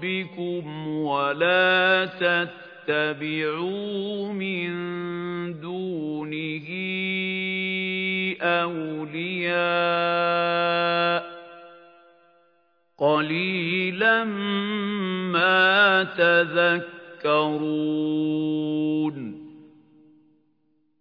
ربكم ولا تتبعوا من دونه أولياء. قليلا ما تذكرون.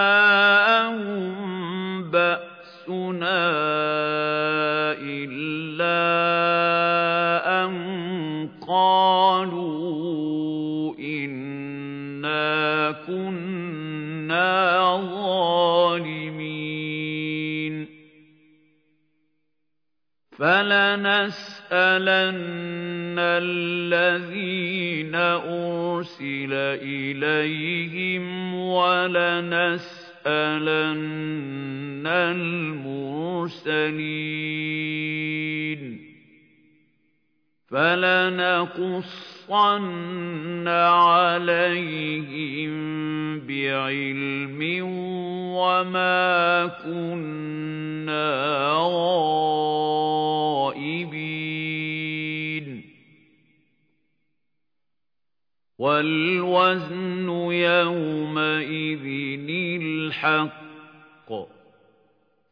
جاءهم بأسنا إلا أن قالوا إنا كنا فلنسألن الذين أرسل إليهم ولنسألن لَنَسْأَلَنَّ الْمُرْسَلِينَ فَلَنَقُصَّنَّ عَلَيْهِم بِعِلْمٍ وَمَا كُنَّا غَائِبِينَ وَالْوَزْنُ يَوْمَئِذٍ الْحَقُّ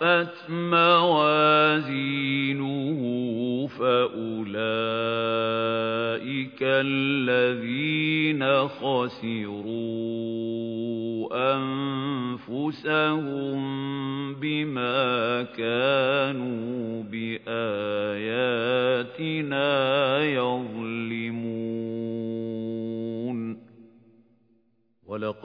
خَفَّتْ موازينه فأولئك الذين خسروا أنفسهم بما كانوا بآياتنا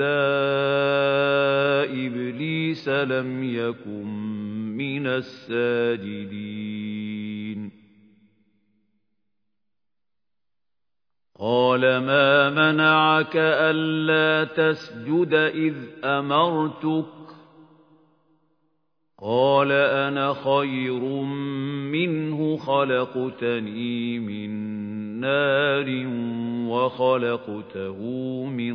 إِلَّا إِبْلِيسَ لَمْ يَكُن مِّنَ السَّاجِدِينَ قَالَ مَا مَنَعَكَ أَلَّا تَسْجُدَ إِذْ أَمَرْتُكَ قَالَ أَنَا خَيْرٌ مِّنْهُ خَلَقْتَنِي مِن نَّارٍ وَخَلَقْتَهُ مِن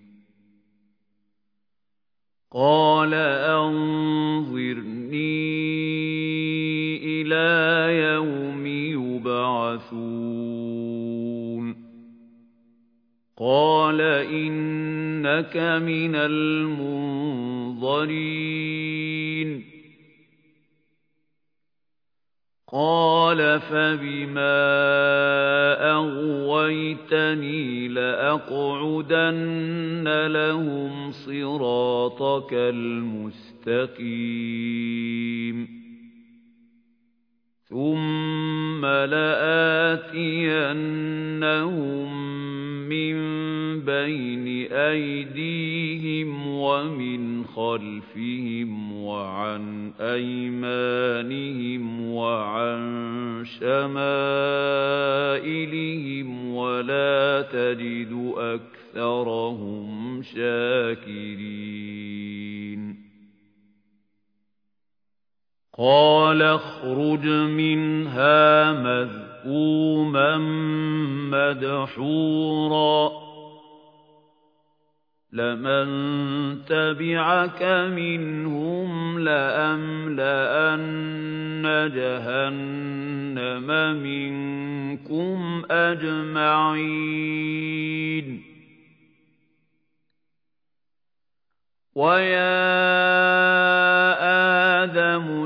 قال أنظرني إلى يوم يبعثون. قال إنك من المنظرين. قال فبما أغويتني لأقعدن لهم صراطك المستقيم ثم لآتينهم من بين أيديهم ومن خلفهم وعن أيمانهم وعن شمائلهم ولا تجد أكثرهم شاكرين قال اخرج منها مذءوما مدحورا. لمن تبعك منهم لأملأن جهنم منكم أجمعين. ويا آدم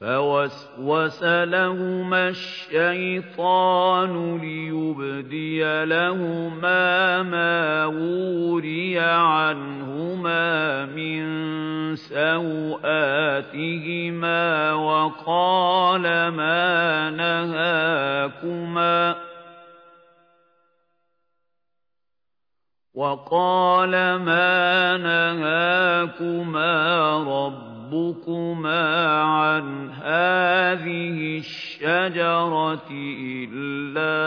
فوسوس لهما الشيطان ليبدي لهما ما وري عنهما من سوآتهما وقال ما نهاكما وقال ما نهاكما رب ربكما عن هذه الشجرة إلا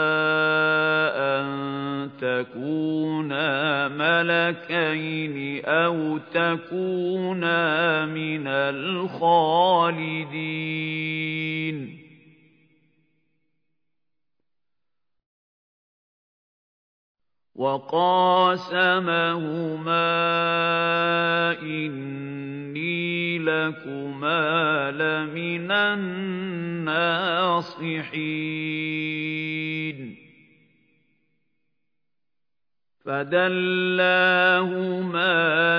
أن تكونا ملكين أو تكونا من الخالدين وقاسمهما إني لكما لمن الناصحين. فدلاهما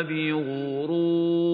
بغرور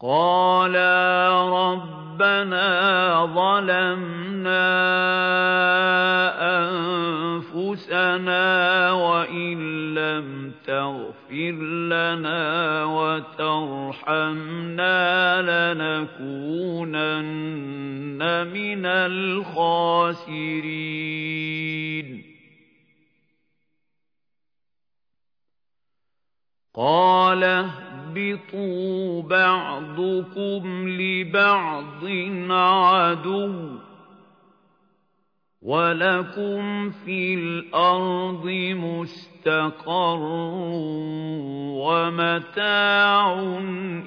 قَالَا رَبَّنَا ظَلَمْنَا أَنفُسَنَا وَإِن لَّمْ تَغْفِرْ لَنَا وَتَرْحَمْنَا لَنَكُونَنَّ مِنَ الْخَاسِرِينَ قَالَ اهْبِطُوا بَعْضُكُمْ لِبَعْضٍ عَدُوٌّ ۖ وَلَكُمْ فِي الْأَرْضِ مُسْتَقَرٌّ وَمَتَاعٌ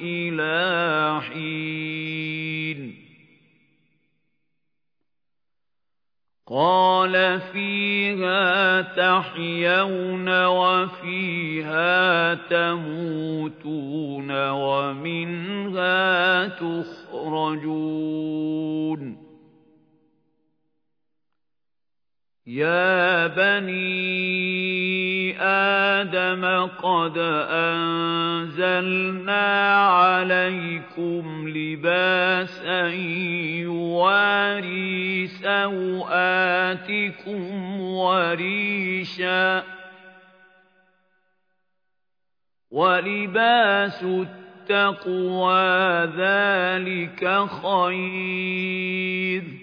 إِلَىٰ حِينٍ. قَالَ فِيهَا تَحْيَوْنَ وَفِيهَا تَمُوتُونَ وَمِنْهَا تُخْرَجُونَ يَا بَنِي آدَمَ قَدْ أَنزَلْنَا عَلَيْكُمْ لِبَاسًا يُوَارِي سَوْآتِكُمْ وَرِيشًا ۖ وَلِبَاسُ التَّقْوَىٰ ذَٰلِكَ خَيْرٌ ۚ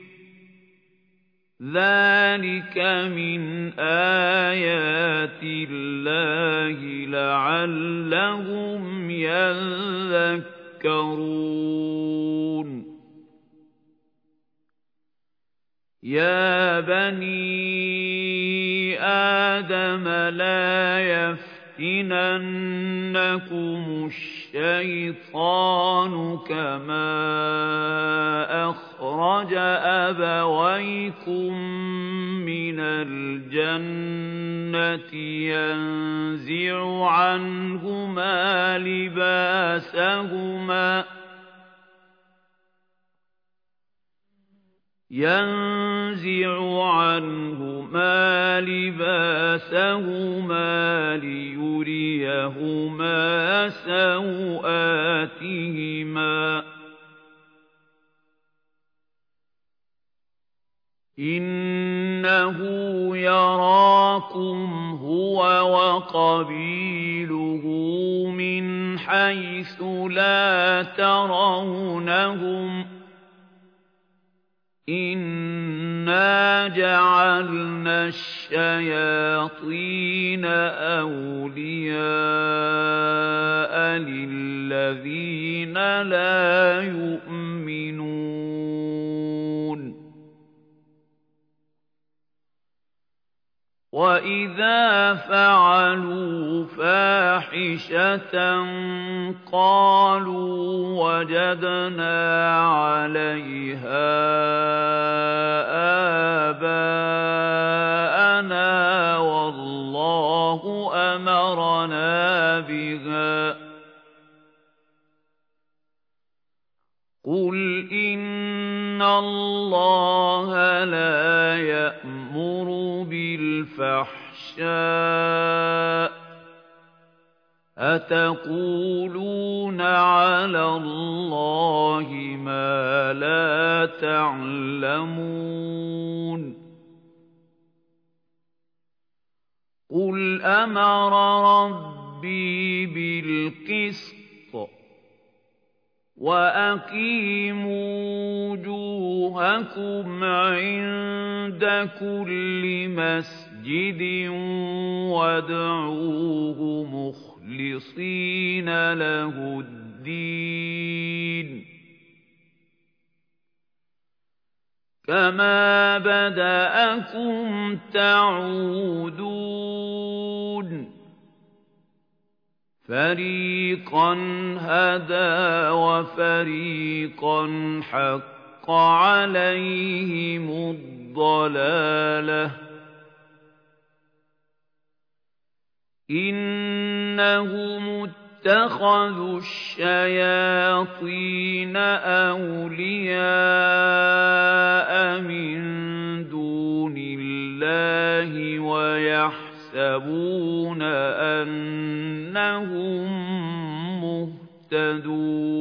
ذَٰلِكَ مِنْ آيَاتِ اللَّهِ لَعَلَّهُمْ يَذَّكَّرُونَ. يَا بَنِي آدَمَ لَا يَفْتِنَنَّكُمُ الشَّيْطَانُ كَمَا أَخْرَجَ أَبَوَيْكُم مِّنَ الْجَنَّةِ يَنزِعُ عَنْهُمَا لِبَاسَهُمَا يَنزِعُ عَنْهُمَا لِبَاسَهُمَا لِيُرِيَهُمَا سَوْآتِهِمَا ۗ. إِنَّهُ يَرَاكُمْ هُوَ وَقَبِيلُهُ مِنْ حَيْثُ لَا تَرَوْنَهُمْ ۗ. إِنَّا جَعَلْنَا الشَّيَاطِينَ أَوْلِيَاءَ لِلَّذِينَ لَا يُؤْمِنُونَ وَإِذَا فَعَلُوا فَاحِشَةً قَالُوا وَجَدْنَا عَلَيْهَا آبَاءَنَا وَاللَّهُ أَمَرَنَا بِهَا ۗ قُلْ إِنَّ اللَّهَ لَا يَأْمُرُ بِالْفَحْشَاءِ ۖ أَتَقُولُونَ عَلَى اللَّهِ مَا لَا تَعْلَمُونَ قُلْ أَمَرَ رَبِّي بِالْقِسْطِ ۖ وَأَقِيمُوا وُجُوهَكُمْ عِندَ كُلِّ مَسْجِدٍ وَادْعُوهُ مُخْلِصِينَ لَهُ الدِّينَ كَمَا بَدَأَكُمْ تَعُودُونَ فَرِيقًا هَدَىٰ وَفَرِيقًا حَقَّ عَلَيْهِمُ الضَّلَالَةُ ۗ إِنَّهُمُ اتَّخَذُوا الشَّيَاطِينَ أَوْلِيَاءَ مِن دُونِ اللَّهِ وَيَحْسَبُونَ أَنَّهُم مُّهْتَدُونَ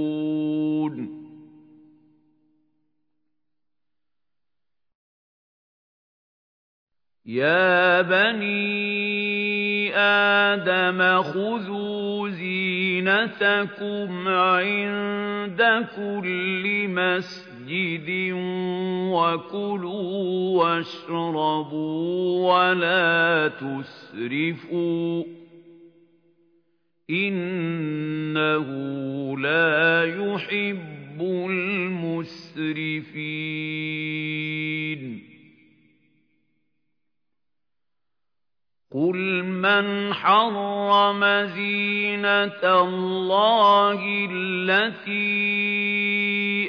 يَا بَنِي آدَمَ خُذُوا زِينَتَكُمْ عِندَ كُلِّ مَسْجِدٍ وَكُلُوا وَاشْرَبُوا وَلَا تُسْرِفُوا ۚ إِنَّهُ لَا يُحِبُّ الْمُسْرِفِينَ قُلْ مَنْ حَرَّمَ زِينَةَ اللَّهِ الَّتِي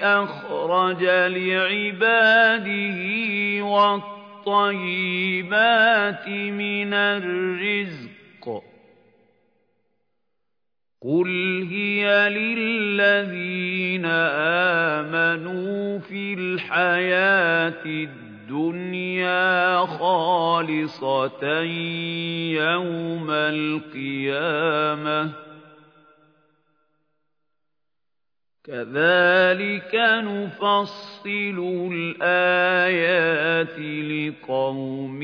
أَخْرَجَ لِعِبَادِهِ وَالطَّيِّبَاتِ مِنَ الرِّزْقِ قُلْ هِيَ لِلَّذِينَ آمَنُوا فِي الْحَيَاةِ الدُّنْيَا خَالِصَةً يَوْمَ الْقِيَامَةِ. كَذَلِكَ نُفَصِّلُ الْآيَاتِ لِقَوْمٍ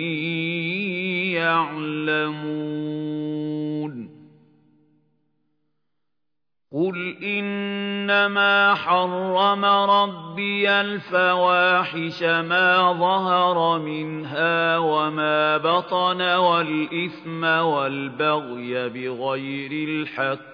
يَعْلَمُونَ. قُلْ إِنَّمَا حَرَّمَ رَبِّيَ الْفَوَاحِشَ مَا ظَهَرَ مِنْهَا وَمَا بَطَنَ وَالْإِثْمَ وَالْبَغْيَ بِغَيْرِ الْحَقِّ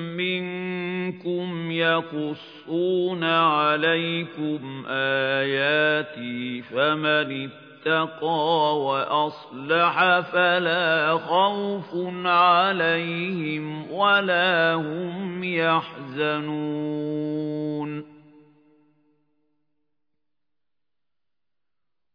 يَقُصُّونَ عَلَيْكُمْ آيَاتِي فَمَنِ اتَّقَىٰ وَأَصْلَحَ فَلَا خَوْفٌ عَلَيْهِمْ وَلَا هُمْ يَحْزَنُونَ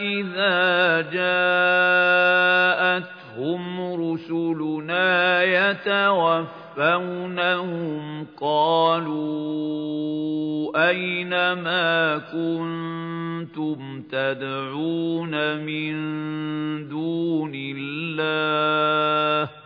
إِذَا جَاءَتْهُمْ رُسُلُنَا يَتَوَفَّوْنَهُمْ قَالُوا أَيْنَ مَا كُنتُمْ تَدْعُونَ مِن دُونِ اللَّهِ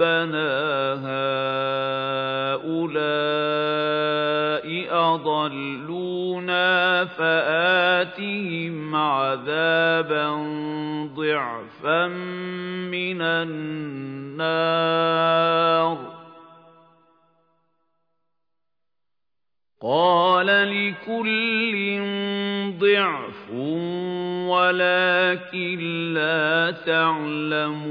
رَبَّنَا هَٰؤُلَاءِ أَضَلُّونَا فَآتِهِمْ عَذَابًا ضعفا من النار. قال لكل ضعف ولكن لا تعلمون.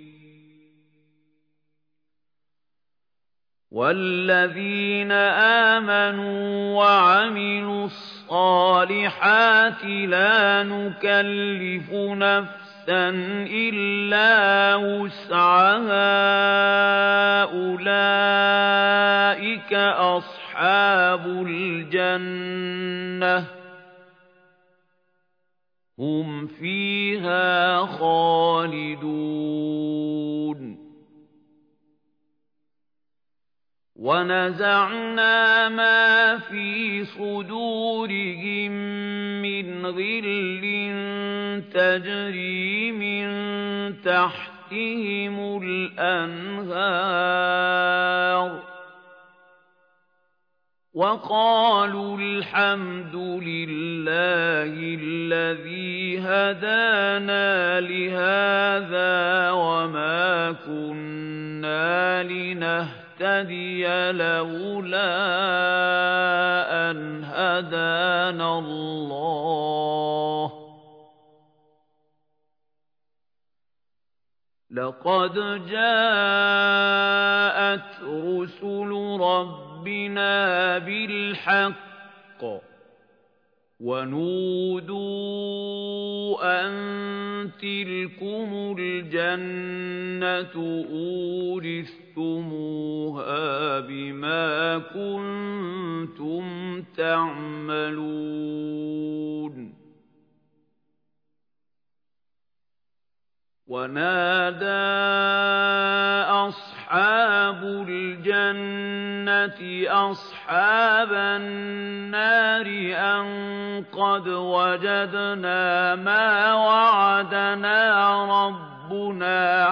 وَالَّذِينَ آمَنُوا وَعَمِلُوا الصَّالِحَاتِ لَا نُكَلِّفُ نَفْسًا إِلَّا وُسْعَهَا أُولَٰئِكَ أَصْحَابُ الْجَنَّةِ هُمْ فِيهَا خَالِدُونَ وَنَزَعْنَا مَا فِي صُدُورِهِم مِّنْ غِلٍّ تَجْرِي مِن تَحْتِهِمُ الْأَنْهَارُ وَقَالُوا الْحَمْدُ لِلَّهِ الَّذِي هَدَانَا لِهَٰذَا وَمَا كُنَّا لِنَهْتَدِيَ نهتدي لولا أن هدانا الله. لقد جاءت رسل ربنا بالحق ونودوا أن تلكم الجنة أورثتموها بما كنتم تعملون. ونادى أصحاب الجنة أصحاب النار أن قد وجدنا ما وعدنا ربنا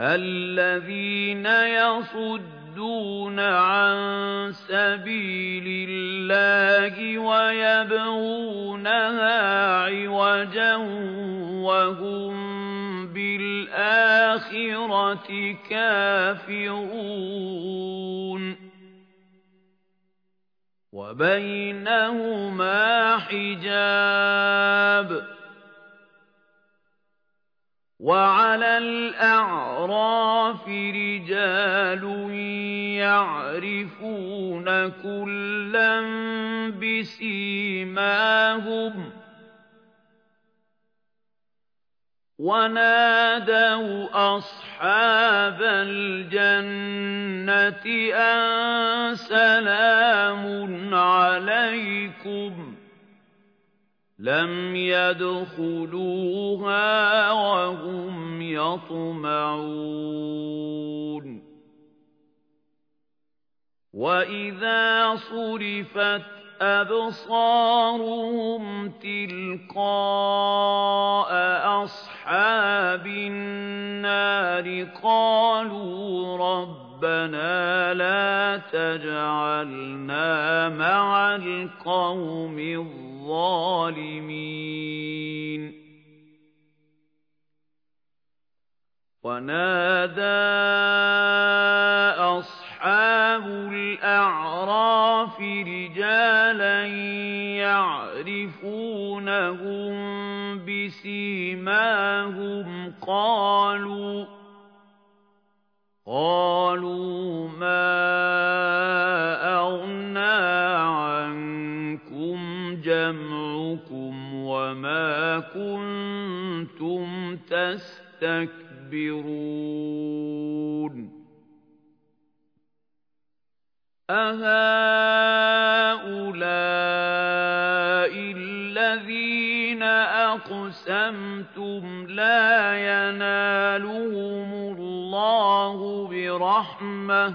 الذين يصدون عن سبيل الله ويبغونها عوجا وهم بِالْآخِرَةِ كَافِرُونَ وَبَيْنَهُمَا حِجَابٌ وَعَلَى الْأَعْرَافِ رِجَالٌ يَعْرِفُونَ كُلًّا بِسِيمَاهُمْ ۚ ونادوا أصحاب الجنة أن سلام عليكم لم يدخلوها وهم يطمعون. وإذا صرفت أبصارهم تلقاء أصحاب النار قالوا ربنا لا تجعلنا مع القوم الظالمين. ونادى أصحاب الأعراف رجالا يعرفونهم بسيماهم قالوا قالوا ما أغنى عنكم جمعكم وما كنتم تستكبرون أهؤلاء الذين أقسمتم لا ينالهم الله برحمة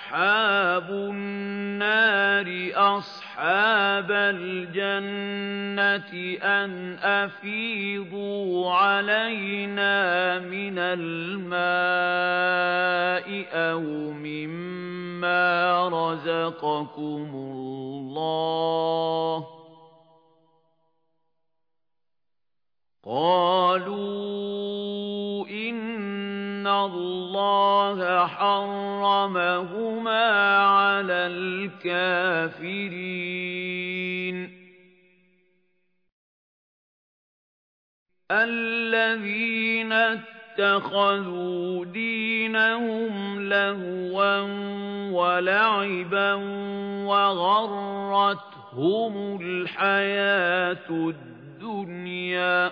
النار أصحاب الجنة أن أفيضوا علينا من الماء أو مما رزقكم الله قالوا الله حرمهما على الكافرين الذين اتخذوا دينهم لهوا ولعبا وغرتهم الحياة الدنيا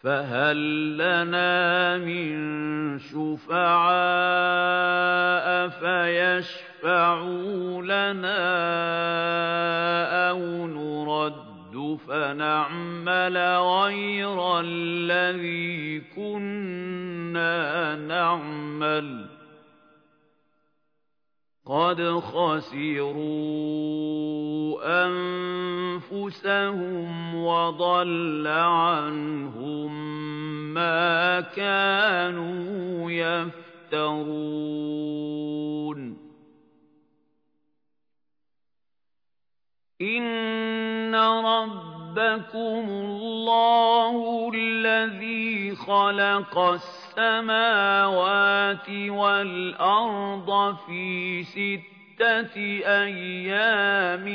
فَهَل لَّنَا مِن شُفَعَاءَ فَيَشْفَعُوا لَنَا أَوْ نُرَدُّ فَنَعْمَلَ غَيْرَ الَّذِي كُنَّا نَعْمَلُ قَدْ خَسِرُوا أَنفُسَهُمْ وَضَلَّ عَنْهُمْ مَا كَانُوا يَفْتَرُونَ إِنَّ رَبَّ رَبَّكُمُ اللَّهُ الَّذِي خَلَقَ السَّمَاوَاتِ وَالْأَرْضَ فِي سِتَّةِ أَيَّامٍ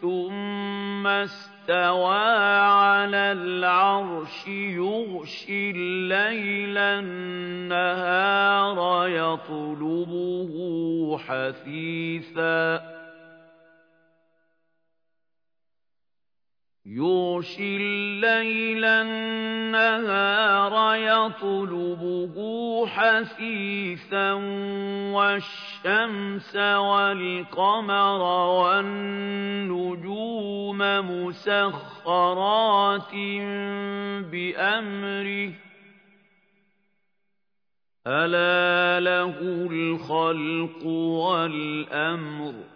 ثُمَّ اسْتَوَىٰ عَلَى الْعَرْشِ يُغْشِي اللَّيْلَ النَّهَارَ يَطْلُبُهُ حَثِيثًا يُغْشِي اللَّيْلَ النَّهَارَ يَطْلُبُهُ حَثِيثًا وَالشَّمْسَ وَالْقَمَرَ وَالنُّجُومَ مُسَخَّرَاتٍ بِأَمْرِهِ ۗ أَلَا لَهُ الْخَلْقُ وَالْأَمْرُ ۗ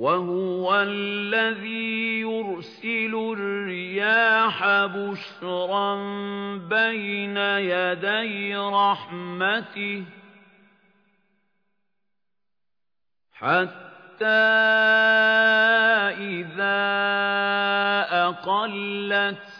وَهُوَ الَّذِي يُرْسِلُ الرِّيَاحَ بُشْرًا بَيْنَ يَدَيْ رَحْمَتِهِ حَتَّىٰ إِذَا أَقَلَّتْ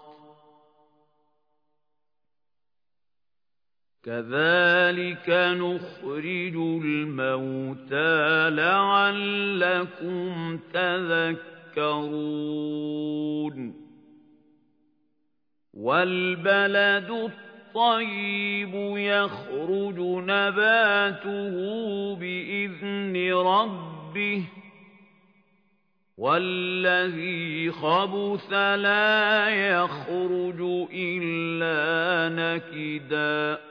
كَذَٰلِكَ نُخْرِجُ الْمَوْتَىٰ لَعَلَّكُمْ تَذَكَّرُونَ وَالْبَلَدُ الطَّيِّبُ يَخْرُجُ نَبَاتُهُ بِإِذْنِ رَبِّهِ وَالَّذِي خَبُثَ لَا يَخْرُجُ إِلَّا نَكِدًا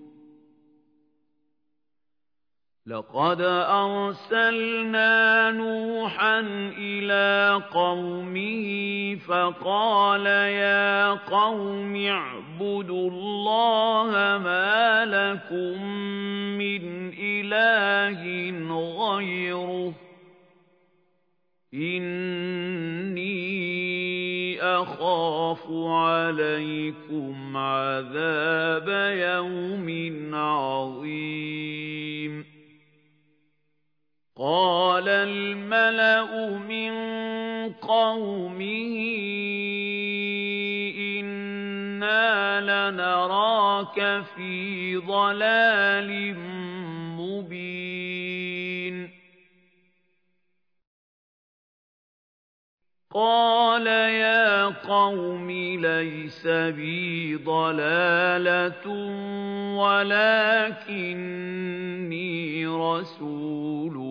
لَقَدْ أَرْسَلْنَا نُوحًا إِلَىٰ قَوْمِهِ فَقَالَ يَا قَوْمِ اعْبُدُوا اللَّهَ مَا لَكُم مِّنْ إِلَٰهٍ غَيْرُهُ إِنِّي أَخَافُ عَلَيْكُمْ عَذَابَ يَوْمٍ قَالَ الْمَلَأُ مِن قَوْمِهِ إِنَّا لَنَرَاكَ فِي ضَلَالٍ مُّبِينٍ قَالَ يَا قَوْمِ لَيْسَ بِي ضَلَالَةٌ وَلَٰكِنِّي رَسُولٌ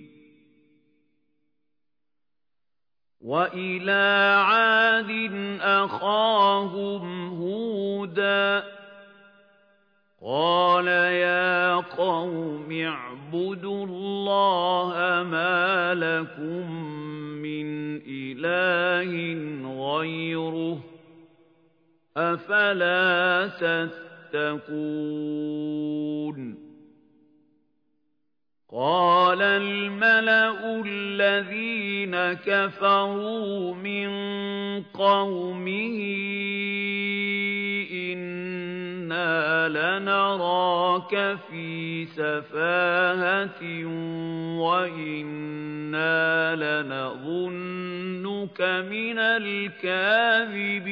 وَإِلَىٰ عَادٍ أَخَاهُمْ هُودًا ۚ قَالَ يَا قَوْمِ اعْبُدُوا اللَّهَ مَا لَكُم مِّنْ إِلَٰهٍ غَيْرُهُ ۖ أَفَلَا تَتَّقُونَ قَالَ الْمَلَأُ الَّذِينَ كَفَرُوا مِن قَوْمِهِ إِنَّا لَنَرَاكَ فِي سَفَاهَةٍ وَإِنَّا لَنَظُنُّكَ مِنَ الْكَاذِبِينَ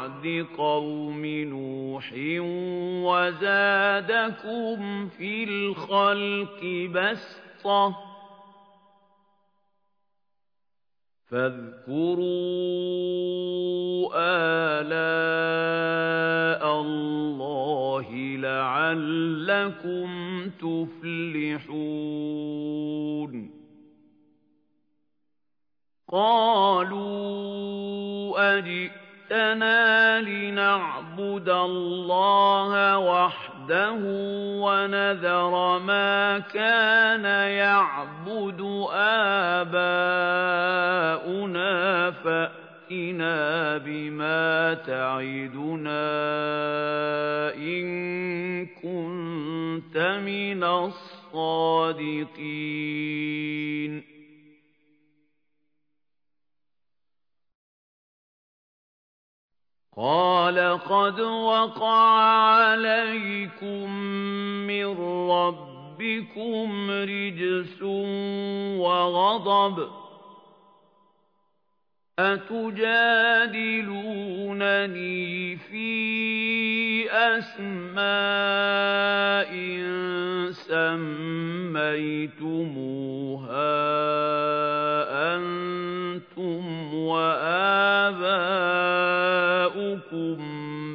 قَوْمِ نُوحٍ وَزَادَكُمْ فِي الْخَلْقِ بَسْطَةً ۖ. فاذكروا آلاء الله لعلكم تفلحون. قالوا أجئتنا لنعبد الله وحده ونذر ما كان يعبد آباؤنا فأتنا بما تعدنا إن كنت من الصادقين قَالَ قَدْ وَقَعَ عَلَيْكُم مِّن رَّبِّكُمْ رِجْسٌ وَغَضَبٌ ۖ أَتُجَادِلُونَنِي فِي أَسْمَاءٍ سَمَّيْتُمُوهَا أَنتُمْ وَآبَاؤُكُم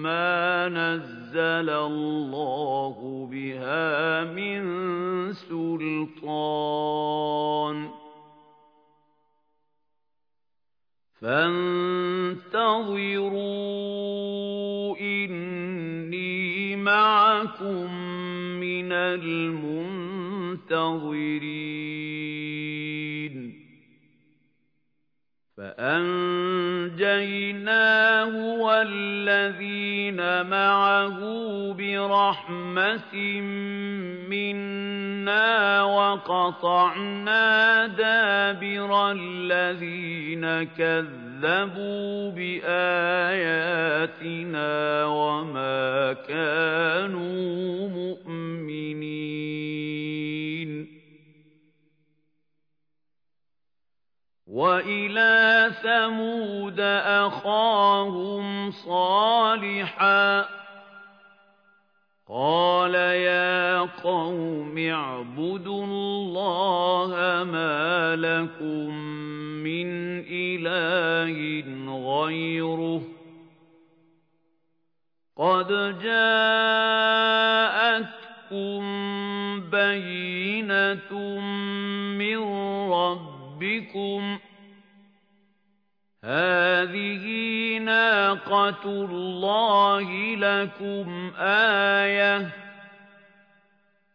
مَّا نَزَّلَ اللَّهُ بِهَا مِن سُلْطَانٍ ۚ فَانتَظِرُوا إِنِّي مَعَكُم مِّنَ الْمُنتَظِرِينَ فَأَنجَيْنَاهُ وَالَّذِينَ مَعَهُ بِرَحْمَةٍ مِّنَّا وَقَطَعْنَا دَابِرَ الَّذِينَ كَذَّبُوا بِآيَاتِنَا وَمَا كَانُوا مُؤْمِنِينَ. وَإِلَىٰ ثَمُودَ أَخَاهُمْ صَالِحًا ۗ قَالَ يَا قَوْمِ اعْبُدُوا اللَّهَ مَا لَكُم مِّنْ إِلَٰهٍ غَيْرُهُ ۖ قَدْ جَاءَتْكُم بَيِّنَةٌ مِّن رَّبِّكُمْ ۖ هَٰذِهِ نَاقَةُ اللَّهِ لَكُمْ آيَةً ۖ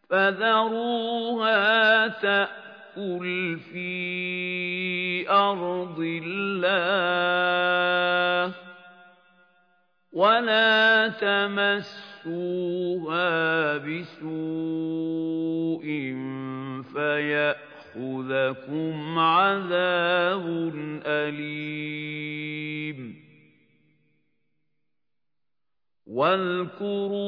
فَذَرُوهَا تَأْكُلْ فِي أَرْضِ اللَّهِ وَلَا تَمَسُّوهَا بِسُوءٍ فَيَأْخُذَكُمْ عَذَابٌ أَلِيمٌ. وَاذْكُرُوا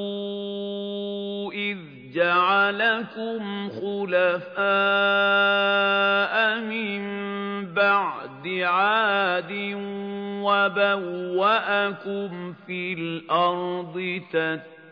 إِذْ جَعَلَكُمْ خُلَفَاءَ مِن بَعْدِ عَادٍ وَبَوَّأَكُمْ فِي الْأَرْضِ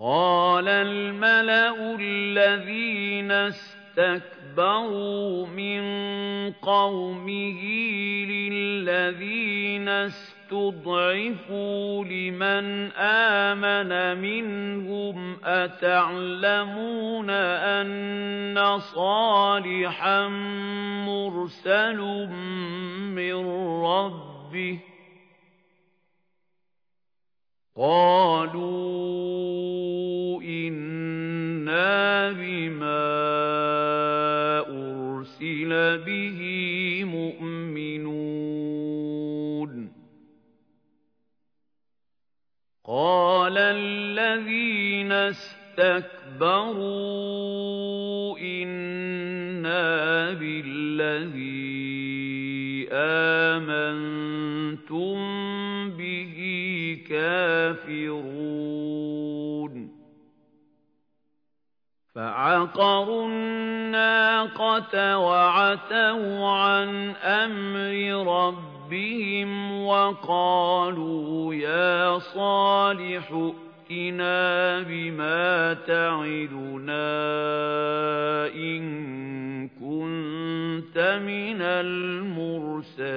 قَالَ الْمَلَأُ الَّذِينَ اسْتَكْبَرُوا مِن قَوْمِهِ لِلَّذِينَ اسْتُضْعِفُوا لِمَنْ آمَنَ مِنْهُمْ أَتَعْلَمُونَ أَنَّ صَالِحًا مُّرْسَلٌ مِّن رَّبِّهِ قَالُوا إِنَّا بِمَا أُرْسِلَ بِهِ مُؤْمِنُونَ قَالَ الَّذِينَ اسْتَكْبَرُوا إِنَّا بِالَّذِي آمَنتُم كَافِرُونَ فَعَقَرُوا النَّاقَةَ وَعَتَوْا عَنْ أَمْرِ رَبِّهِمْ وَقَالُوا يَا صَالِحُ ائْتِنَا بِمَا تَعِدُنَا إِن كُنتَ مِنَ الْمُرْسَلِينَ.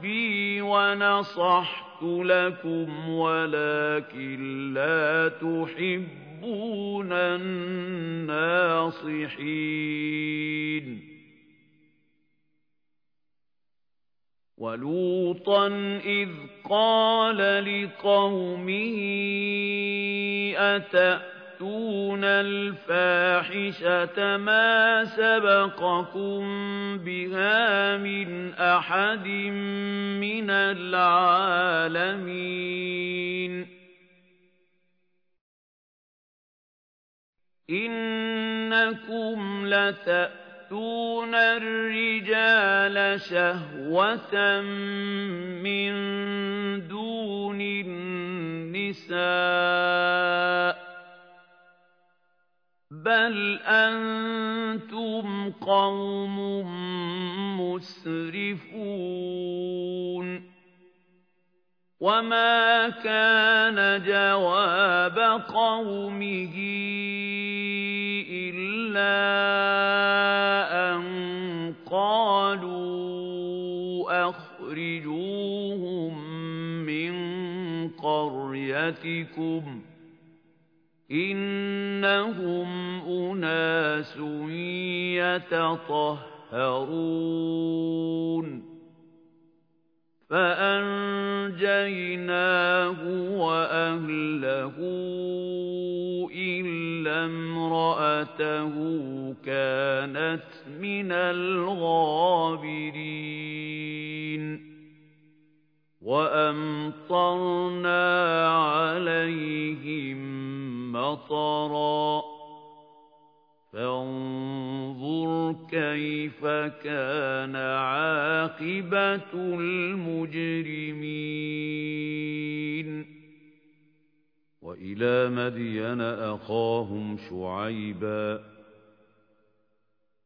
رَبِّي وَنَصَحْتُ لَكُمْ وَلَٰكِن لَّا تُحِبُّونَ النَّاصِحِينَ وَلُوطًا إِذْ قَالَ لِقَوْمِهِ أَتَأْتُونَ الْفَاحِشَةَ مَا سَبَقَكُم بِهَا مِنْ أَحَدٍ مِّنَ الْعَالَمِينَ إِنَّكُمْ لَتَأْتُونَ الرِّجَالَ شَهْوَةً مِّن دُونِ النِّسَاءِ ۚ بَلْ أَنتُمْ قَوْمٌ مُّسْرِفُونَ وَمَا كَانَ جَوَابَ قَوْمِهِ إِلَّا أَن قَالُوا أَخْرِجُوهُم مِّن قَرْيَتِكُمْ ۖ إِنَّهُمْ أُنَاسٌ يَتَطَهَّرُونَ فَأَنجَيْنَاهُ وَأَهْلَهُ إِلَّا امْرَأَتَهُ كَانَتْ مِنَ الْغَابِرِينَ وَأَمْطَرْنَا عَلَيْهِم مَّطَرًا ۖ فَانظُرْ كَيْفَ كَانَ عَاقِبَةُ الْمُجْرِمِينَ وَإِلَىٰ مَدْيَنَ أَخَاهُمْ شُعَيْبًا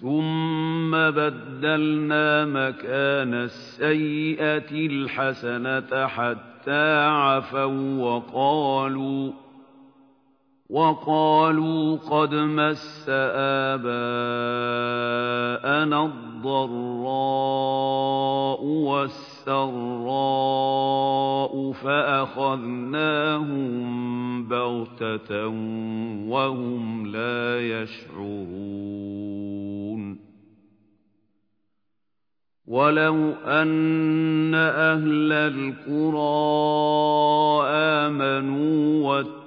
ثم بدلنا مكان السيئة الحسنة حتى عفوا وقالوا وقالوا قد مس آباءنا الضراء والسراء فأخذناهم بغتة وهم لا يشعرون. ولو أن أهل القرى آمنوا واتقوا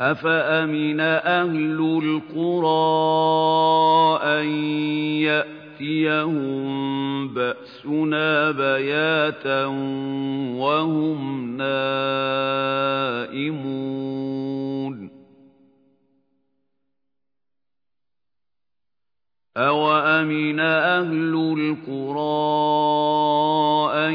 أفأمن أهل القرى أن يأتيهم بأسنا بياتا وهم نائمون أَوَأَمِنَ أَهْلُ الْقُرَىٰ أَن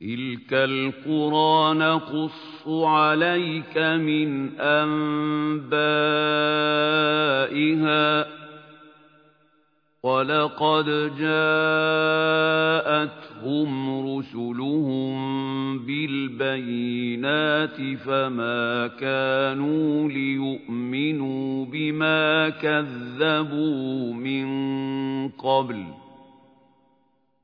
تلك القرى نقص عليك من أنبائها وَلَقَدْ جَاءَتْهُمْ رُسُلُهُم بِالْبَيِّنَاتِ فَمَا كَانُوا لِيُؤْمِنُوا بِمَا كَذَّبُوا مِن قَبْلُ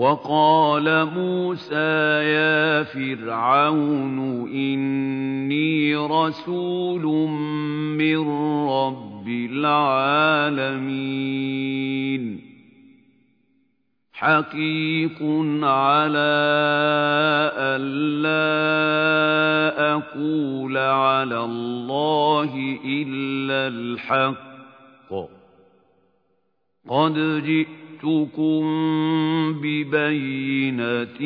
وقال موسى يا فرعون إني رسول من رب العالمين. حقيق على ألا أقول على الله إلا الحق. قد جئت جئتكم ببينة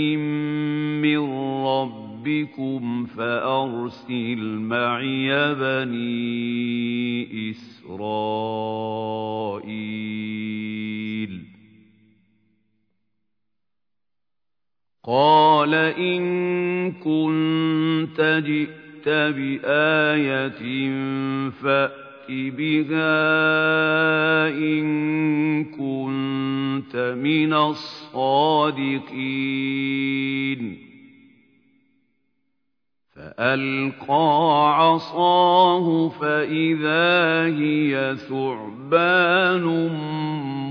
من ربكم فأرسل معي بني إسرائيل. قال إن كنت جئت بآية فأ بها إن كنت من الصادقين. فألقى عصاه فإذا هي ثعبان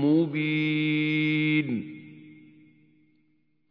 مبين.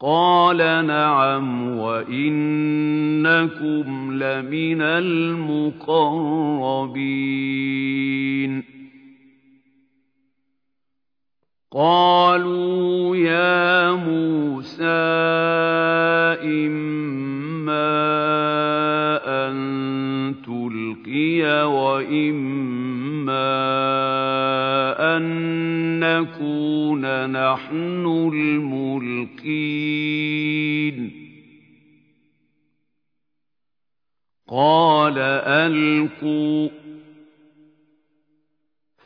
قال نعم وإنكم لمن المقربين. قالوا يا موسى إما أن تلقي وإما أن نكون نحن الملقين قال ألقوا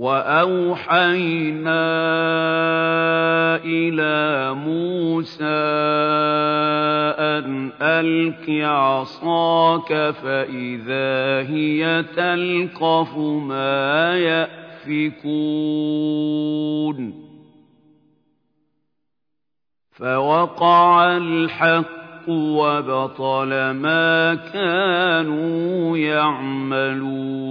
وأوحينا إلى موسى أن ألق عصاك فإذا هي تلقف ما يأفكون. فوقع الحق وبطل ما كانوا يعملون.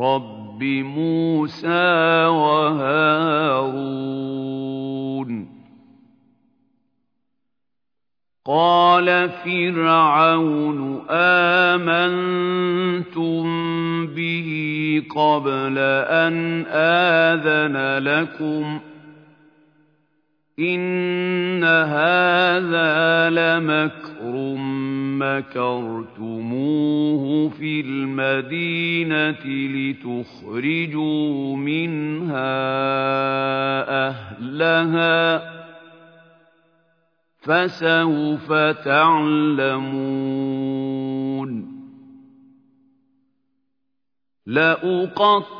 رب موسى وهارون قال فرعون آمنتم به قبل أن آذن لكم ۖ إِنَّ هَٰذَا لَمَكْرٌ مَّكَرْتُمُوهُ فِي الْمَدِينَةِ لِتُخْرِجُوا مِنْهَا أَهْلَهَا ۖ فَسَوْفَ تَعْلَمُونَ لَأُقَطِّعَنَّ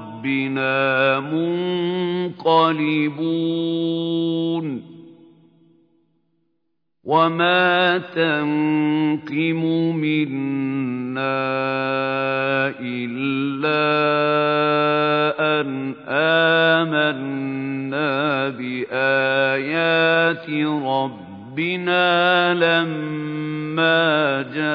مُنقَلِبُونَ وَمَا تَنقِمُ مِنَّا إِلَّا أَنْ آمَنَّا بِآيَاتِ رَبِّنَا لَمَّا جَاءَتْنَا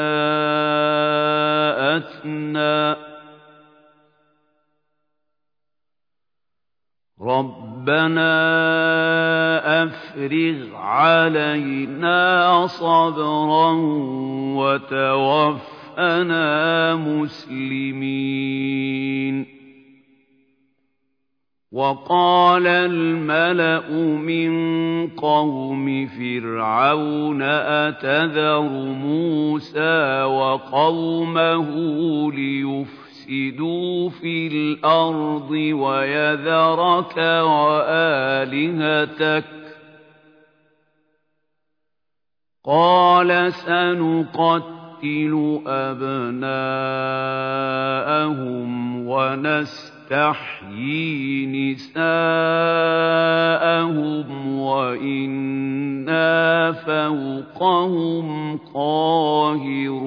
رَبَّنَا أَفْرِغْ عَلَيْنَا صَبْرًا وَتَوَفَّنَا مُسْلِمِينَ. وَقَالَ الْمَلَأُ مِن قَوْمِ فِرْعَوْنَ أَتَذَرُ مُوسَىٰ وَقَوْمَهُ لِيُفْسِدُوا يُفْسِدُوا فِي الْأَرْضِ وَيَذَرَكَ وَآلِهَتَكَ ۚ. قَالَ سَنُقَتِّلُ أَبْنَاءَهُمْ وَنَسْتَحْيِي نِسَاءَهُمْ وَإِنَّا فَوْقَهُمْ قَاهِرُونَ.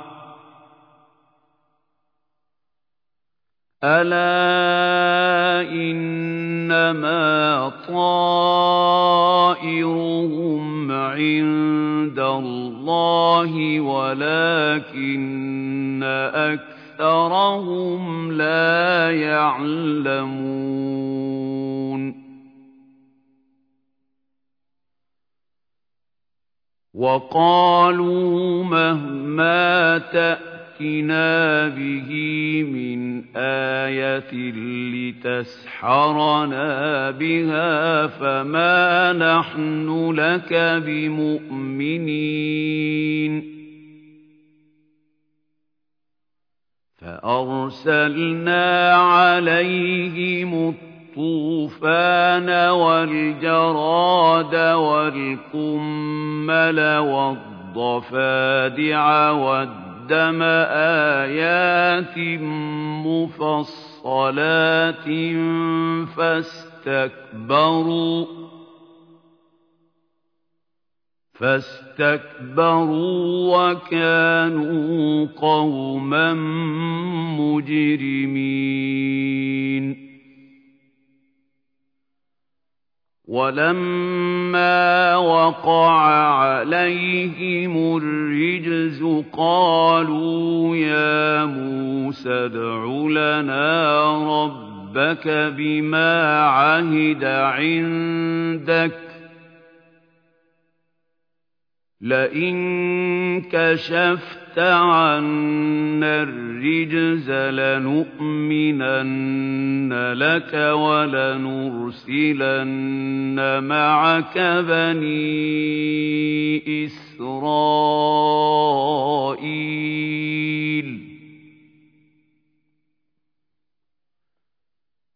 أَلَا إِنَّمَا طَائِرُهُمْ عِندَ اللَّهِ وَلَٰكِنَّ أَكْثَرَهُمْ لَا يَعْلَمُونَ وَقَالُوا مَهْمَا تَأْتِنَا بِهِ مِنْ آيَةٍ لِتَسْحَرَنَا بِهَا فَمَا نَحْنُ لَكَ بِمُؤْمِنِينَ فأرسلنا عليهم الطوفان والجراد والقمل والضفادع والدم آيات مفصلات فاستكبروا فاستكبروا وكانوا قوما مجرمين. ولما وقع عليهم الرجز قالوا يا موسى ادع لنا ربك بما عهد عندك لئن كشفت عنا الرجز لنؤمنن لك ولنرسلن معك بني إسرائيل.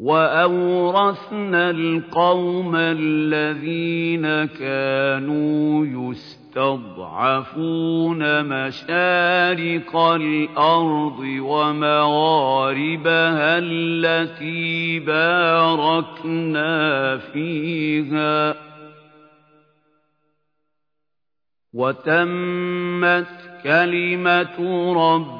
وَأَوْرَثْنَا الْقَوْمَ الَّذِينَ كَانُوا يُسْتَضْعَفُونَ مَشَارِقَ الْأَرْضِ وَمَغَارِبَهَا الَّتِي بَارَكْنَا فِيهَا وَتَمَّتْ كَلِمَةُ رَبِّكَ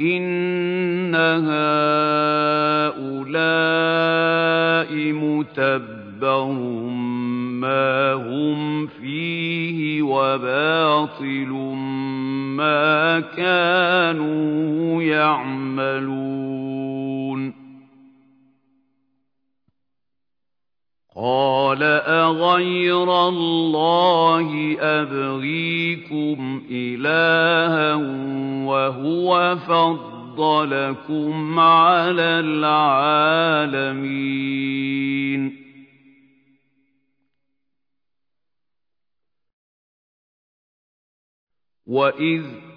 إن هؤلاء متبر ما هم فيه وباطل ما كانوا يعملون قال أغير الله أبغيكم إلها وهو فضلكم على العالمين. وإذ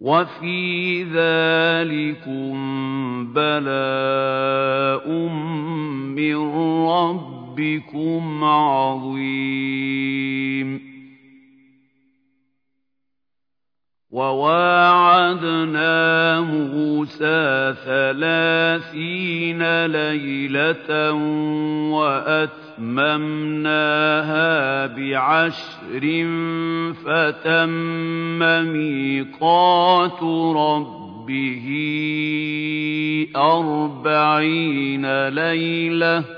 وفي ذلكم بلاء من ربكم عظيم. وواعدنا موسى ثلاثين ليلة وأتى أتممناها بعشر فتم ميقات ربه أربعين ليلة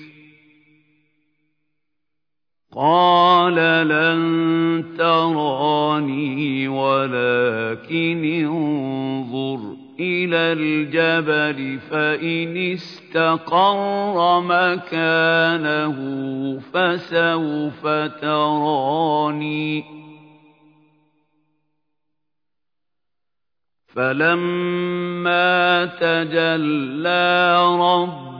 قال لن تراني ولكن انظر إلى الجبل فإن استقر مكانه فسوف تراني فَلَمَّا تَجَلَّىٰ رَبُّهُ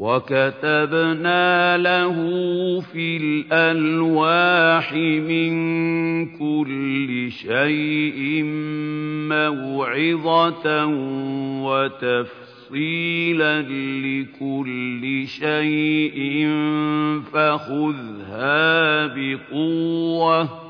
وَكَتَبْنَا لَهُ فِي الْأَلْوَاحِ مِن كُلِّ شَيْءٍ مَّوْعِظَةً وَتَفْصِيلًا لِّكُلِّ شَيْءٍ فَخُذْهَا بِقُوَّةٍ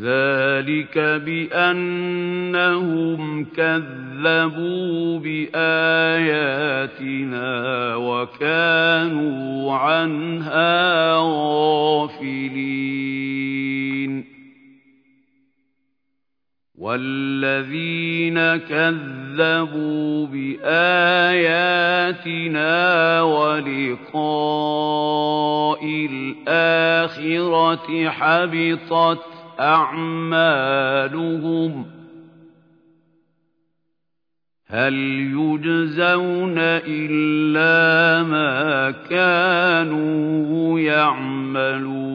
ذلك بأنهم كذبوا بآياتنا وكانوا عنها غافلين والذين كذبوا بآياتنا ولقاء الآخرة حبطت أعمالهم هل يجزون إلا ما كانوا يعملون؟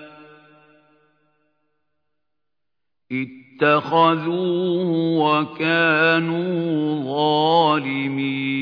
اتخذوه وكانوا ظالمين.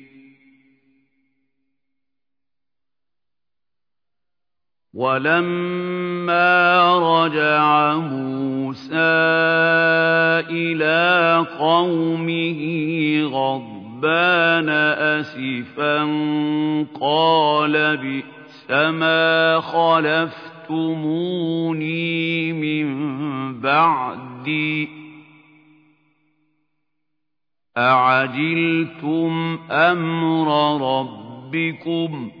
وَلَمَّا رَجَعَ مُوسَىٰ إِلَىٰ قَوْمِهِ غَضْبَانَ أَسِفًا قَالَ بِئْسَمَا خَلَفْتُمُونِي مِن بَعْدِي أَعَجِلْتُمْ أَمْرَ رَبِّكُمْ ۖ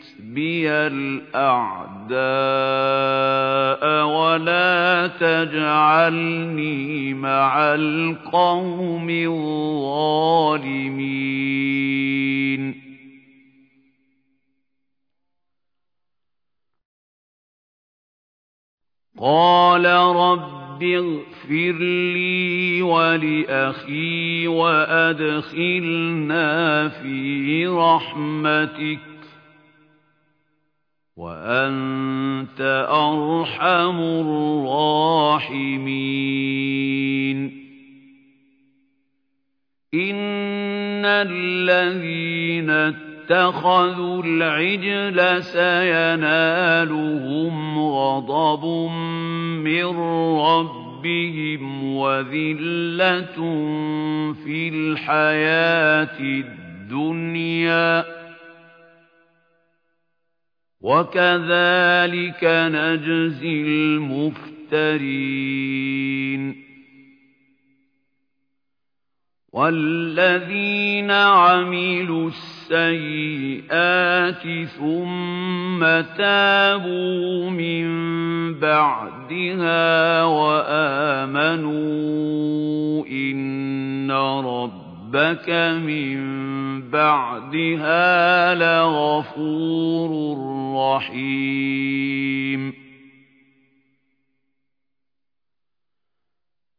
بِيَ الْأَعْدَاءَ وَلَا تَجْعَلْنِي مَعَ الْقَوْمِ الظَّالِمِينَ قَالَ رَبِّ اغفر لي ولأخي وأدخلنا في رحمتك وأنت أرحم الراحمين. إن الذين اتَّخَذُوا الْعِجْلَ سَيَنَالُهُمْ غَضَبٌ مِّن رَّبِّهِمْ وَذِلَّةٌ فِي الْحَيَاةِ الدُّنْيَا ۚ. وَكَذَٰلِكَ نَجْزِي الْمُفْتَرِينَ وَالَّذِينَ عَمِلُوا السَّيِّئَاتِ ثُمَّ تَابُوا مِن بَعْدِهَا وَآمَنُوا إِنَّ رَبَّكَ مِن بَعْدِهَا لَغَفُورٌ رَّحِيمٌ.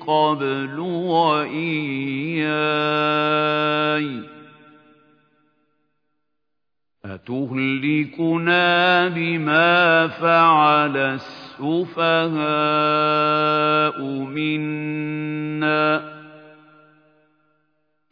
قَبْلُ وَإِيَّايَ ۖ. أَتُهْلِكُنَا بِمَا فَعَلَ السُّفَهَاءُ مِنَّا؟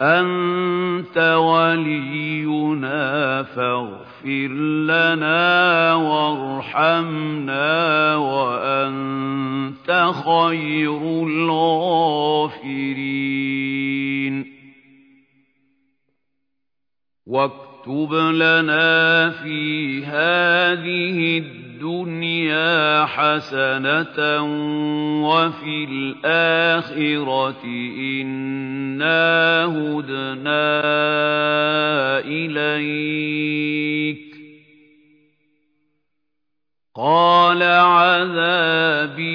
أَنتَ وَلِيُّنَا فَاغْفِرْ لَنَا وَارْحَمْنَا وَأَنتَ خَيْرُ الْغَافِرِينَ. واكتب لنا في هذه الدنيا حسنة وفي الآخرة إنا هدنا إليك. قال عذابي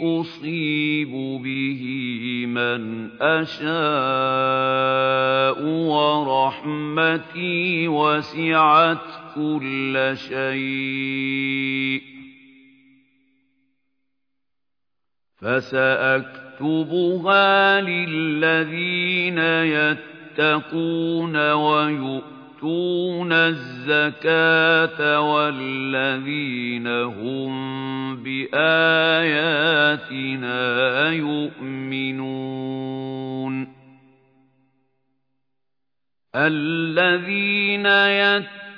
أصيب به من أشاء ورحمتي وسعت كل شيء. فسأكتبها للذين يتقون ويؤتون الزكاة والذين هم بآياتنا يؤمنون. الذين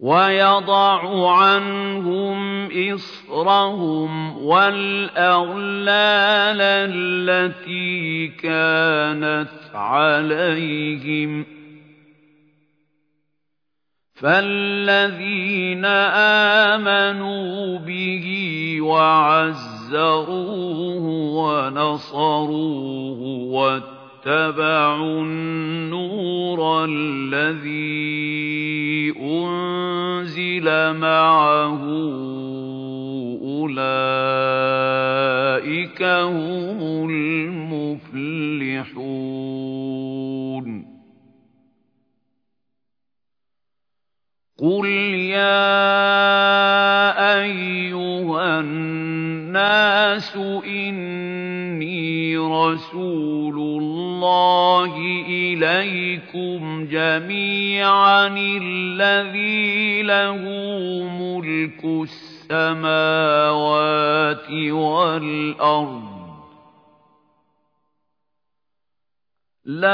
وَيَضَعُ عَنْهُمْ إِصْرَهُمْ وَالْأَغْلَالَ الَّتِي كَانَتْ عَلَيْهِمْ. فالذين آمنوا به وعزروه ونصروه واتبعوا النور الذي أنزل معه أولئك هم المفلحون. قل يا أيها الناس إني رسول الله إليكم جميعا الذي له ملك السماوات والأرض. لا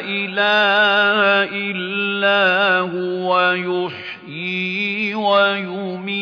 إله إلا هو يحيي ويميت.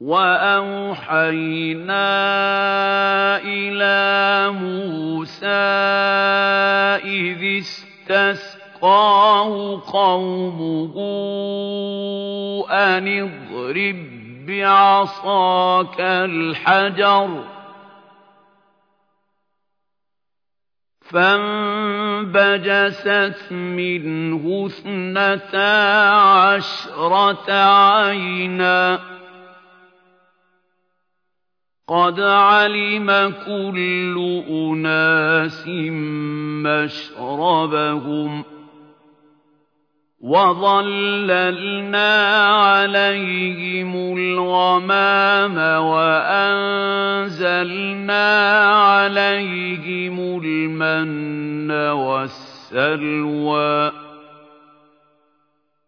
وأوحينا إلى موسى إذ استسقى فَأَلْقَاهُ قَوْمُهُ أَنِ اضْرِب بِّعَصَاكَ الْحَجَرَ فَانبَجَسَتْ مِنْهُ اثْنَتَا عَشْرَةَ عَيْنًا قد علم كل أناس مشربهم وَظَلَّلْنَا عَلَيْهِمُ الْغَمَامَ وَأَنزَلْنَا عَلَيْهِمُ الْمَنَّ وَالسَّلْوَىٰ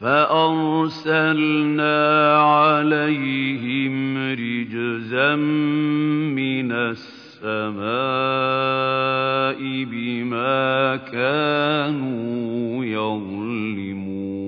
فَأَرْسَلْنَا عَلَيْهِمْ رِجْزًا مِّنَ السَّمَاءِ بِمَا كَانُوا يَظْلِمُونَ.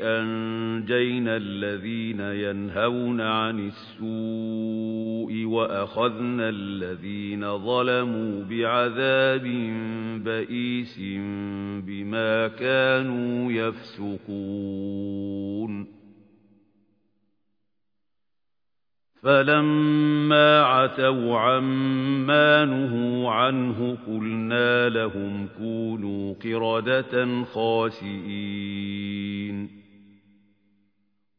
أَنجَيْنَا الَّذِينَ يَنْهَوْنَ عَنِ السُّوءِ وَأَخَذْنَا الَّذِينَ ظَلَمُوا بِعَذَابٍ بَئِيسٍ بِمَا كَانُوا يَفْسُقُونَ. فَلَمَّا عَتَوْا عَمَّا نُهُوا عَنْهُ قُلْنَا لَهُمْ كُونُوا قِرَدَةً خَاسِئِينَ.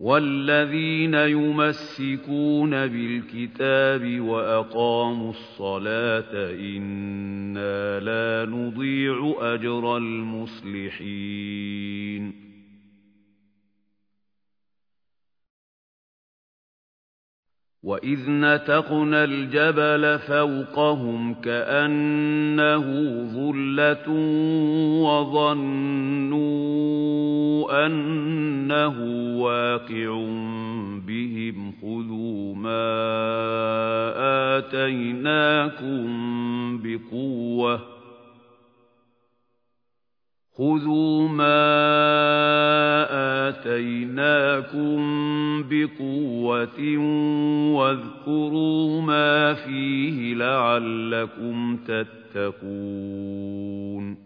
وَالَّذِينَ يُمَسِّكُونَ بِالْكِتَابِ وَأَقَامُوا الصَّلَاةَ إِنَّا لَا نُضِيعُ أَجْرَ الْمُصْلِحِينَ وَإِذْ نَتَقْنَا الْجَبَلَ فَوْقَهُمْ كَأَنَّهُ ظُلَّةٌ وَظَنُّوا أَنَّهُ وَاقِعٌ بِهِمْ. خُذُوا مَا آتَيْنَاكُم بِقُوَّةٍ. خُذُوا مَا آتَيْنَاكُم بِقُوَّةٍ وَاذْكُرُوا مَا فِيهِ لَعَلَّكُمْ تَتَّقُونَ.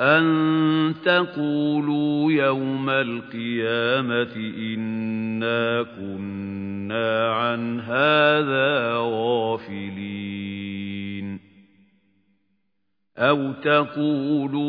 أَن تَقُولُوا يَوْمَ الْقِيَامَةِ إِنَّا كُنَّا عَنْ هَٰذَا غَافِلِينَ أَوْ تَقُولُوا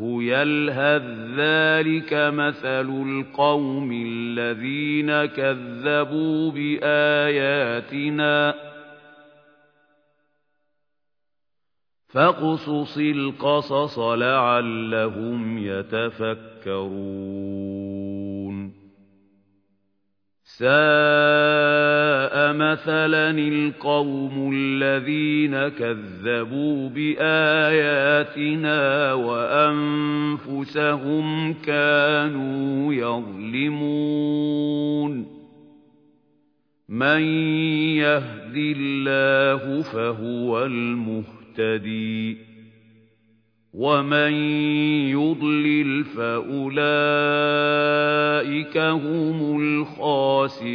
يَلْهَث ذَلِكَ مَثَلُ الْقَوْمِ الَّذِينَ كَذَّبُوا بِآيَاتِنَا فَاقْصُصِ الْقَصَصَ لَعَلَّهُمْ يَتَفَكَّرُونَ مَثَلًا الْقَوْمُ الَّذِينَ كَذَّبُوا بِآيَاتِنَا وَأَنفُسَهُمْ كَانُوا يَظْلِمُونَ. مَن يَهْدِ اللَّهُ فَهُوَ الْمُهْتَدِي. وَمَن يُضْلِلْ فَأُولَٰئِكَ هُمُ الْخَاسِرُونَ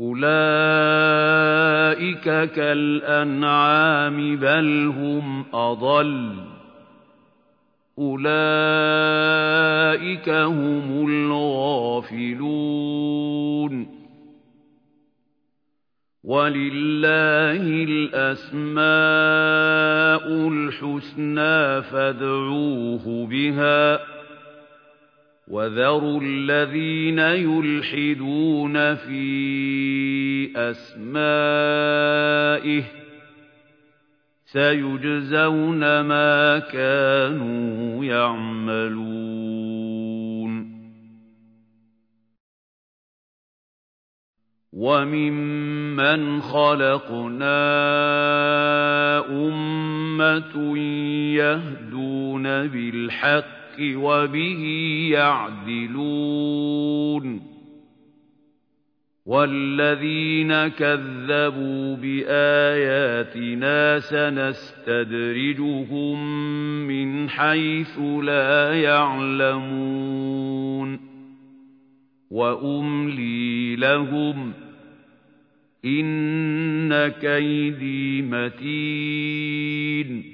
أُولَٰئِكَ كَالْأَنْعَامِ بَلْ هُمْ أَضَلُّ أُولَٰئِكَ هُمُ الْغَافِلُونَ وَلِلَّهِ الْأَسْمَاءُ الْحُسْنَىٰ فَادْعُوهُ بِهَا ۖ وَذَرُوا الَّذِينَ يُلْحِدُونَ فِي أَسْمَائِهِ ۚ سَيُجْزَوْنَ مَا كَانُوا يَعْمَلُونَ وَمِمَّنْ خَلَقْنَا أُمَّةٌ يَهْدُونَ بِالْحَقِّ وَبِهِ يَعْدِلُونَ. وَالَّذِينَ كَذَّبُوا بِآيَاتِنَا سَنَسْتَدْرِجُهُم مِّنْ حَيْثُ لَا يَعْلَمُونَ. وَأُمْلِي لَهُمْ ۚ إِنَّ كَيْدِي مَتِينٌ.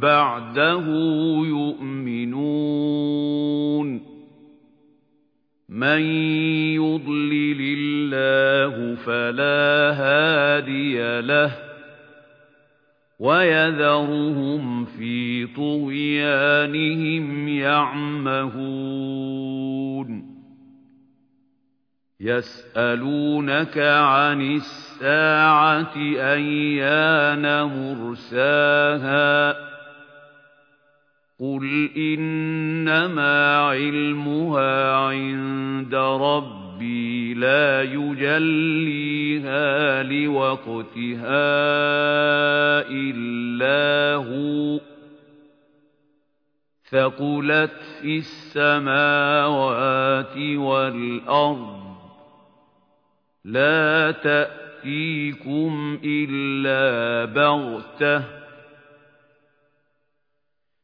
بَعْدَهُ يُؤْمِنُونَ مَن يُضْلِلِ اللَّهُ فَلَا هَادِيَ لَهُ وَيَذَرُهُمْ فِي طُغْيَانِهِمْ يَعْمَهُونَ يَسْأَلُونَكَ عَنِ السَّاعَةِ أَيَّانَ مُرْسَاهَا قُلْ إِنَّمَا عِلْمُهَا عِندَ رَبِّي لَا يُجَلِّيهَا لِوَقْتِهَا إِلَّا هُوَ ثَقُلَتْ فِي السَّمَاوَاتِ وَالْأَرْضِ لَا تَأْتِيكُمْ إِلَّا بَغْتَةً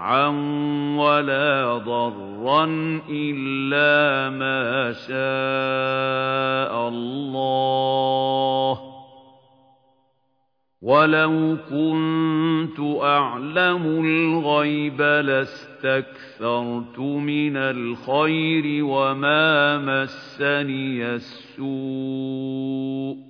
نَفْعًا وَلَا ضَرًّا إِلَّا مَا شَاءَ اللَّهُ ۗ. وَلَوْ كُنتُ أَعْلَمُ الْغَيْبَ لَاسْتَكْثَرْتُ مِنَ الْخَيْرِ وَمَا مَسَّنِيَ السُّوءُ.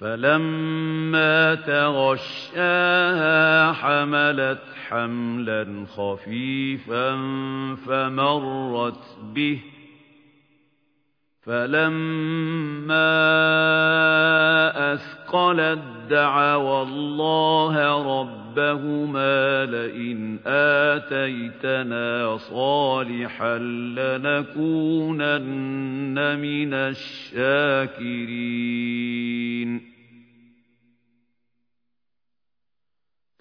فَلَمَّا تَغَشَّاهَا حَمَلَتْ حَمْلًا خَفِيفًا فَمَرَّتْ بِهِ ۖ فَلَمَّا أَثْقَلَت دَّعَوَا اللَّهَ رَبَّهُمَا لَئِنْ آتَيْتَنَا صَالِحًا لَّنَكُونَنَّ مِنَ الشَّاكِرِينَ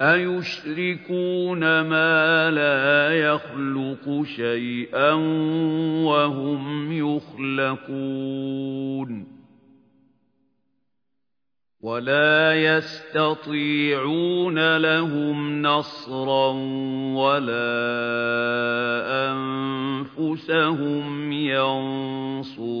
أَيُشْرِكُونَ مَا لَا يَخْلُقُ شَيْئًا وَهُمْ يُخْلَقُونَ وَلَا يَسْتَطِيعُونَ لَهُمْ نَصْرًا وَلَا أَنفُسَهُمْ يَنصُرُونَ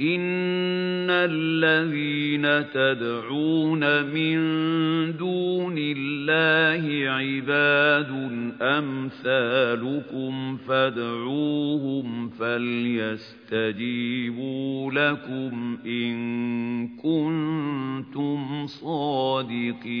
إِنَّ الَّذِينَ تَدْعُونَ مِن دُونِ اللَّهِ عِبَادٌ أَمْثَالُكُمْ فَادْعُوهُمْ فَلْيَسْتَجِيبُوا لَكُمْ إِن كُنتُمْ صَادِقِينَ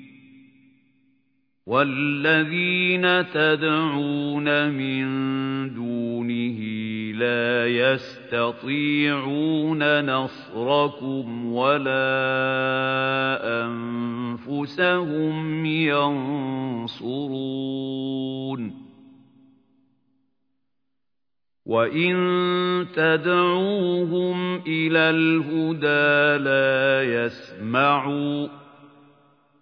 وَالَّذِينَ تَدْعُونَ مِن دُونِهِ لَا يَسْتَطِيعُونَ نَصْرَكُمْ وَلَا أَنفُسَهُمْ يَنصُرُونَ وَإِن تَدْعُوهُمْ إِلَى الْهُدَىٰ لَا يَسْمَعُوا